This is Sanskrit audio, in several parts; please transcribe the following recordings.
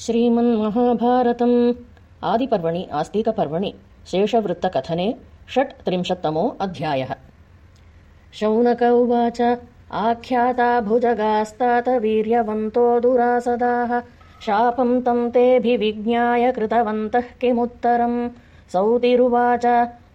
श्रीमन्महाभारतम्। आदिपर्वणि आस्तिकपर्वणि शेषवृत्तकथने षट्त्रिंशत्तमो अध्यायः। शौनक उवाच आख्याता भुजगास्तात वीर्यवन्तो दुरासदाः। शापं तं तेऽभिविज्ञाय कृतवन्तः किमुत्तरम्? सौतिरुवाच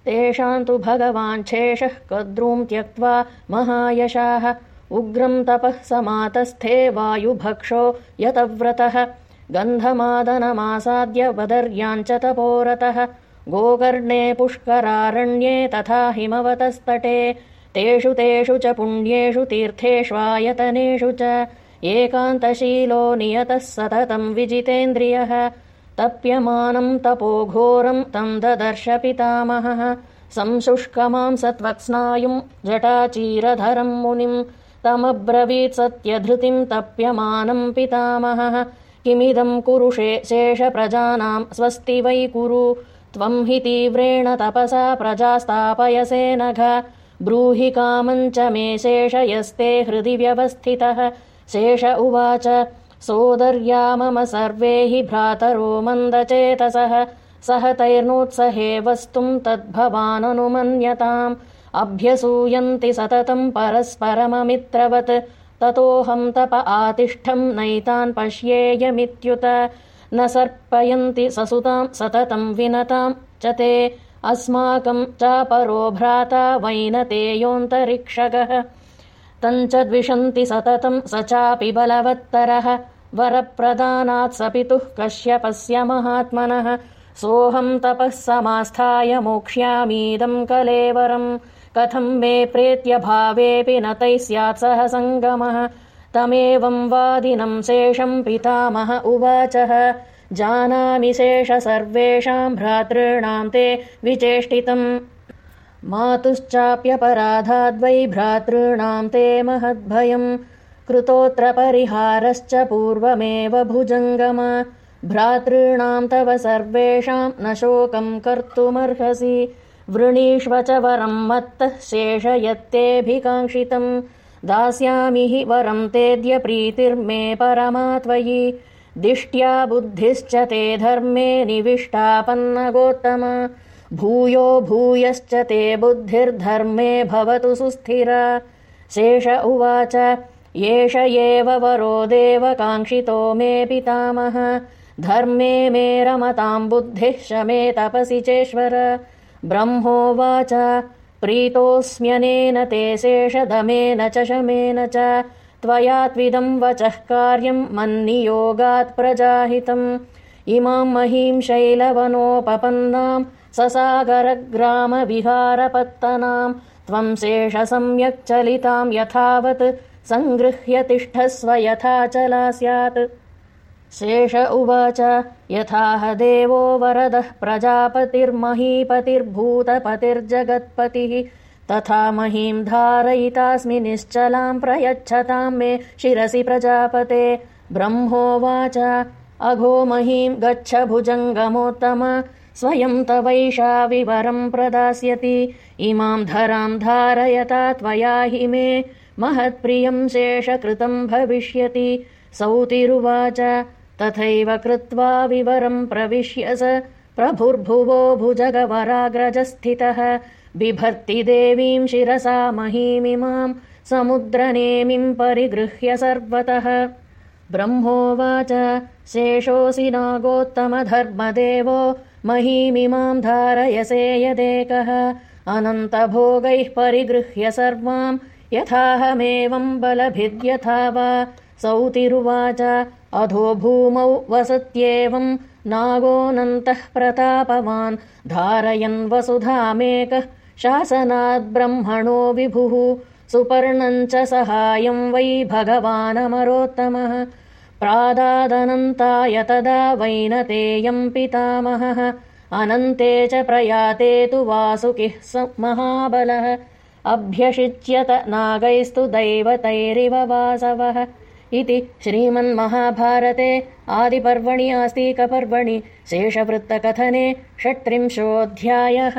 तेषां तु भगवाञ्छेषः कद्रूं त्यक्त्वा महायशाः। उग्रं तपः समातस्थे वायुभक्षो यतव्रतः गन्धमादनमासाद्य वदर्याञ्च तपोरतः। गोकर्णे पुष्करारण्ये तथा हिमवतस्तटे। तेषु तेषु च पुण्येषु तीर्थेष्वायतनेषु च। एकान्तशीलो नियतः सततं विजितेन्द्रियः। तप्यमानं तपोघोरं तं ददर्श पितामहः। संशुष्कमांसत्वक्स्नायुं जटाचीरधरं मुनिम्। तमब्रवीत् सत्यधृतिं तप्यमानं पितामहः किमिदं कुरुषे शेषप्रजानां स्वस्ति वै कुरु? त्वं हि तीव्रेण तपसा प्रजास्तापयसे नघ। ब्रूहि कामञ्च मे शेषयस्ते हृदि व्यवस्थितः। शेष उवाच सोदर्या मम सर्वे हि भ्रातरो मन्दचेतसः। सह तैर्नोत्सहे वस्तुं तद्भवाननुमन्यताम्। अभ्यसूयन्ति सततं परस्परममित्रवत् ततोऽहं तप आतिष्ठं नैतान् पश्येयमित्युत। न सर्पयन्ति ससुतां सततं विनतां च ते। अस्माकं चापरो भ्राता वैनतेयोऽन्तरिक्षगः तञ्च द्विषन्ति सततं स चापि बलवत्तरः। वरप्रदानात् स पितुः कश्यपस्य महात्मनः। सोऽहं तपः समास्थाय मोक्ष्यामीदं कलेवरम् कथं मे प्रेत्यभावेऽपि न तैः स्यात् सह सङ्गमः तमेवं वादिनं शेषं पितामह उवाचः। जानामि शेष सर्वेषां भ्रातॄणां ते विचेष्टितम् मातुश्चाप्यपराधाद्वै भ्रातॄणां ते महद्भयम्। कृतोऽत्र परिहारश्च पूर्वमेव भुजङ्गम। भ्रातॄणां तव सर्वेषां न शोकं कर्तुमर्हसि वृणीष्व च वरं मत्तः शेषयत्तेऽभिकाङ्क्षितम् दास्यामि हि वरं तेद्य प्रीतिर्मे परमा त्वयि दिष्ट्या बुद्धिश्च ते धर्मे निविष्टापन्नगोत्तम भूयो भूयश्च ते बुद्धिर्धर्मे भवतु सुस्थिरा। शेष उवाच एष एव वरो देवकाङ्क्षितो मे पितामह। धर्मे मे रमतां बुद्धिः शमे तपसि चेश्वर ब्रह्मोवाच प्रीतोऽस्म्यनेन ते शेषदमेन च शमेन च। त्वया त्विदं वचः कार्यं मन्नियोगात् प्रजाहितम्। इमां महीं शैलवनोपपन्नां ससागरग्रामविहारपत्तनां। त्वं शेषसम्यक् चलितां यथावत्। सङ्गृह्य तिष्ठस्व यथाचला स्यात् शेष उवाच। यथाह देवो वरदः प्रजापतिर्महीपतिर्भूतपतिर्जगत्पतिः। तथा महीं धारयितास्मि निश्चलां प्रयच्छतां मे शिरसि प्रजापते। ब्रह्मोवाच अघो महीं गच्छ भुजङ्गमोत्तम। स्वयं तवैषा विवरं प्रदास्यति। इमां धरां धारयता त्वया हि मे। महत्प्रियं शेषकृतं भविष्यति। सौतिरुवाच तथैव कृत्वा विवरं प्रविश्य स प्रभुर्भुवो भुजगवराग्रजस्थितः। बिभर्ति देवीं शिरसा महीमिमां समुद्रनेमिं परिगृह्य सर्वतः। ब्रह्मोवाच शेषोऽसि नागोत्तमधर्मदेवो महीमिमां धारयसे यदेकः। अनन्तभोगैः परिगृह्य सर्वां यथाहमेवं बलभिद्यथा वा। सौतिरुवाच अधो भूमौ वसत्येवं नागोऽनन्तः प्रतापवान्। धारयन् वसुधामेकः शासनाद्ब्रह्मणो विभुः। सुपर्णञ्च सहायं वै भगवानमरोत्तमः। प्रादादनन्ताय तदा वैनतेयं पितामहः। अनन्ते च प्रयाते तु वासुकिः स महाबलः। अभ्यषिच्यत नागैस्तु दैवतैरिव वासवः इति श्रीमन्महाभारते आदिपर्वणि आस्तिकपर्वणि शेषवृत्तकथने षट्त्रिंशोऽध्यायः